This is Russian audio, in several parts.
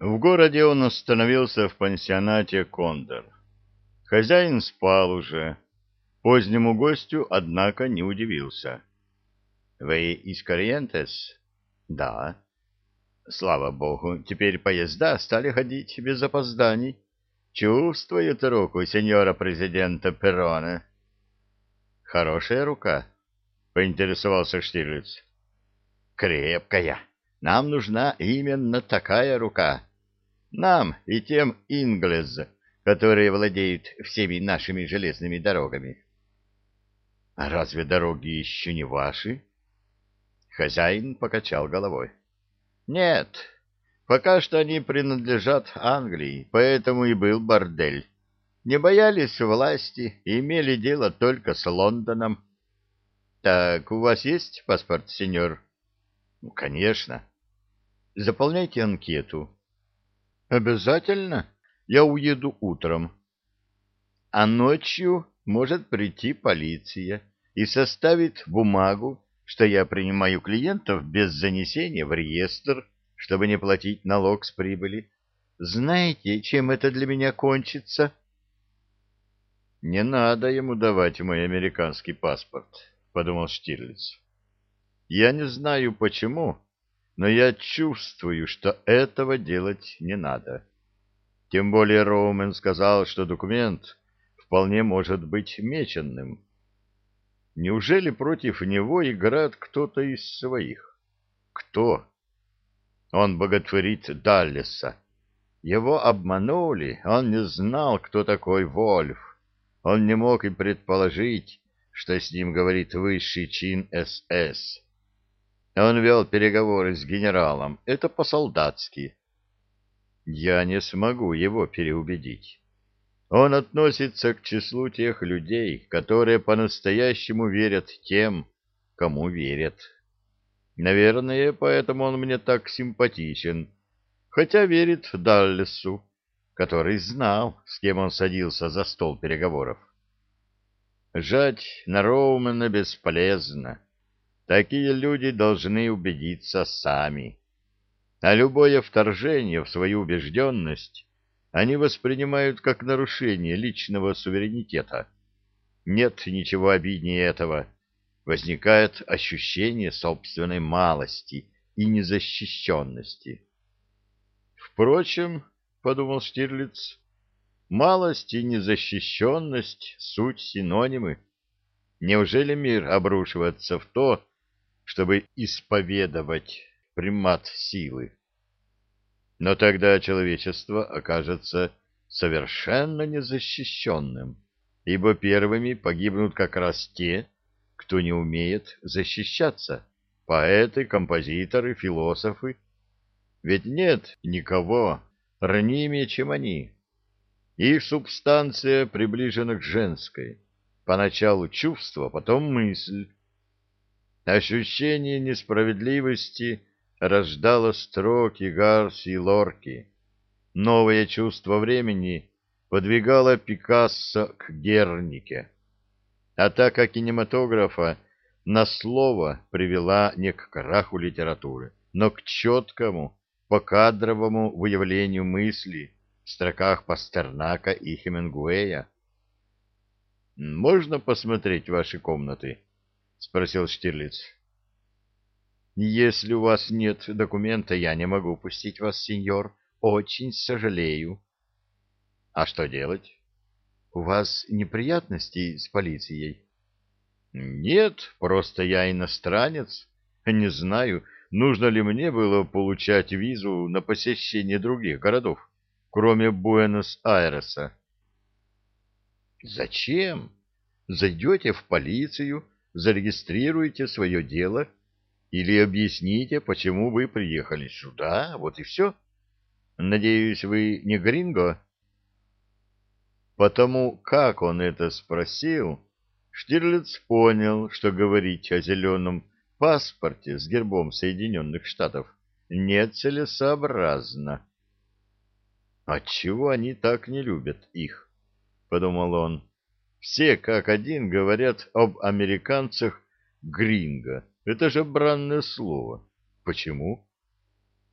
В городе он остановился в пансионате «Кондор». Хозяин спал уже. Позднему гостю, однако, не удивился. — Вы из Кориентес? — Да. — Слава богу, теперь поезда стали ходить без опозданий. Чувствует руку сеньора президента Перрона. — Хорошая рука, — поинтересовался Штирлиц. — Крепкая. Нам нужна именно такая рука. Нам и тем инглез, которые владеют всеми нашими железными дорогами. — А разве дороги еще не ваши? Хозяин покачал головой. — Нет, пока что они принадлежат Англии, поэтому и был бордель. Не боялись власти и имели дело только с Лондоном. — Так, у вас есть паспорт, сеньор? — Ну, конечно. — Заполняйте анкету. Обязательно. Я уеду утром. А ночью может прийти полиция и составит бумагу, что я принимаю клиентов без занесения в реестр, чтобы не платить налог с прибыли. Знаете, чем это для меня кончится? Не надо ему давать мой американский паспорт, подумал Штирлиц. Я не знаю почему, но я чувствую, что этого делать не надо. Тем более Роумен сказал, что документ вполне может быть меченным. Неужели против него играет кто-то из своих? Кто? Он боготворит Даллеса. Его обманули, он не знал, кто такой Вольф. Он не мог и предположить, что с ним говорит высший чин СС. Он вел переговоры с генералом. Это по-солдатски. Я не смогу его переубедить. Он относится к числу тех людей, которые по-настоящему верят тем, кому верят. Наверное, поэтому он мне так симпатичен, хотя верит Даллесу, который знал, с кем он садился за стол переговоров. Жать на Роумена бесполезно. Такие люди должны убедиться сами. А любое вторжение в свою убежденность они воспринимают как нарушение личного суверенитета. Нет ничего обиднее этого. Возникает ощущение собственной малости и незащищенности. Впрочем, — подумал Штирлиц, — малость и незащищенность — суть синонимы. Неужели мир обрушивается в то, чтобы исповедовать примат силы. Но тогда человечество окажется совершенно незащищенным, ибо первыми погибнут как раз те, кто не умеет защищаться, поэты, композиторы, философы. Ведь нет никого ранимее, чем они. Их субстанция приближена к женской. Поначалу чувство, потом мысль, Ощущение несправедливости рождало строки Гарси и Лорки. Новое чувство времени подвигало Пикассо к Гернике. Атака кинематографа на слово привела не к краху литературы, но к четкому, покадровому выявлению мысли в строках Пастернака и Хемингуэя. «Можно посмотреть ваши комнаты?» — спросил Штирлиц. «Если у вас нет документа, я не могу пустить вас, сеньор. Очень сожалею». «А что делать?» «У вас неприятности с полицией?» «Нет, просто я иностранец. Не знаю, нужно ли мне было получать визу на посещение других городов, кроме Буэнос-Айреса». «Зачем? Зайдете в полицию» зарегистрируйте свое дело или объясните, почему вы приехали сюда, вот и все. Надеюсь, вы не гринго? Потому как он это спросил, Штирлиц понял, что говорить о зеленом паспорте с гербом Соединенных Штатов нецелесообразно. «Отчего они так не любят их?» — подумал он. Все как один говорят об американцах «гринго». Это же бранное слово. Почему?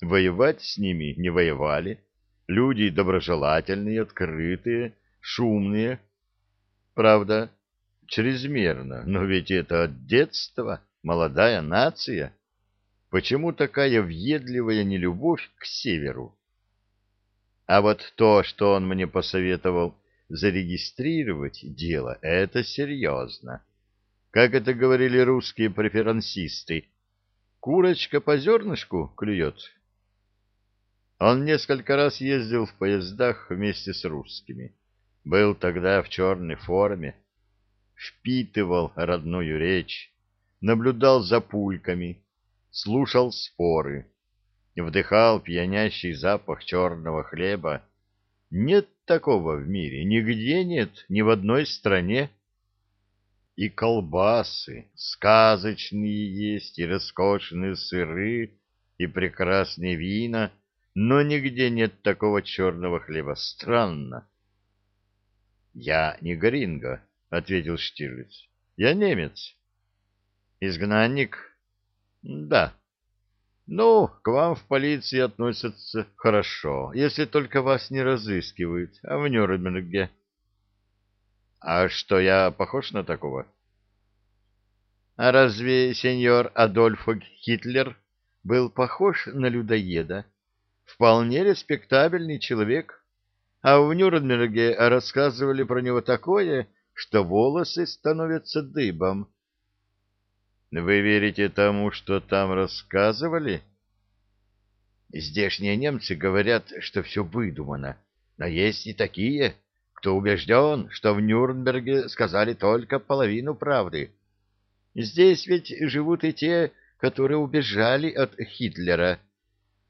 Воевать с ними не воевали. Люди доброжелательные, открытые, шумные. Правда, чрезмерно, но ведь это от детства, молодая нация. Почему такая въедливая нелюбовь к северу? А вот то, что он мне посоветовал зарегистрировать дело, это серьезно. Как это говорили русские преферансисты, курочка по зернышку клюет. Он несколько раз ездил в поездах вместе с русскими. Был тогда в черной форме, впитывал родную речь, наблюдал за пульками, слушал споры, вдыхал пьянящий запах черного хлеба. Нет такого в мире, нигде нет, ни в одной стране. И колбасы, сказочные есть, и роскошные сыры, и прекрасные вина, но нигде нет такого черного хлеба. Странно. — Я не Гринго, — ответил Штирлиц. — Я немец. — Изгнанник? — Да. — Ну, к вам в полиции относятся хорошо, если только вас не разыскивают, а в Нюрнберге. — А что, я похож на такого? — А разве сеньор Адольф Гитлер был похож на людоеда? Вполне респектабельный человек. А в Нюрнберге рассказывали про него такое что волосы становятся дыбом. Вы верите тому, что там рассказывали? Здешние немцы говорят, что все выдумано, но есть и такие, кто убежден, что в Нюрнберге сказали только половину правды. Здесь ведь живут и те, которые убежали от Хитлера.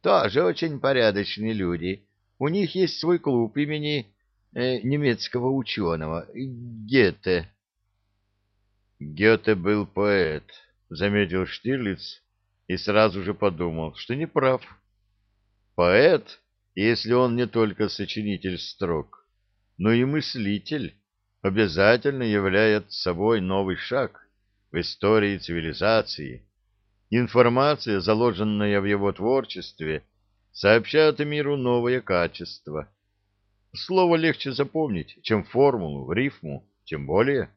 Тоже очень порядочные люди. У них есть свой клуб имени э, немецкого ученого, Гете. Гете был поэт, заметил Штирлиц и сразу же подумал, что не прав. Поэт, если он не только сочинитель строк, но и мыслитель, обязательно является собой новый шаг в истории цивилизации. Информация, заложенная в его творчестве, сообщает миру новое качество — Слово легче запомнить, чем формулу, рифму, тем более.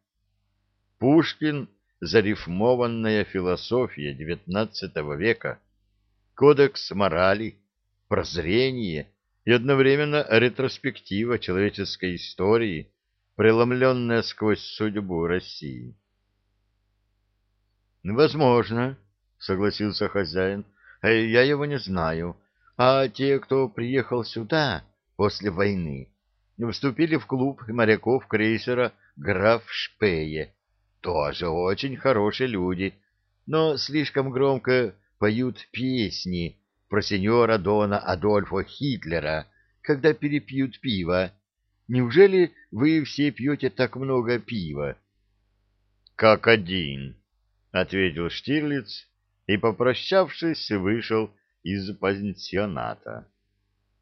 Пушкин — зарифмованная философия XIX века, кодекс морали, прозрение и одновременно ретроспектива человеческой истории, преломленная сквозь судьбу России. «Возможно», — согласился хозяин, — «я его не знаю. А те, кто приехал сюда...» после войны, вступили в клуб моряков крейсера «Граф Шпее». Тоже очень хорошие люди, но слишком громко поют песни про сеньора Дона Адольфа Хитлера, когда перепьют пиво. Неужели вы все пьете так много пива? — Как один, — ответил Штирлиц и, попрощавшись, вышел из пансионата.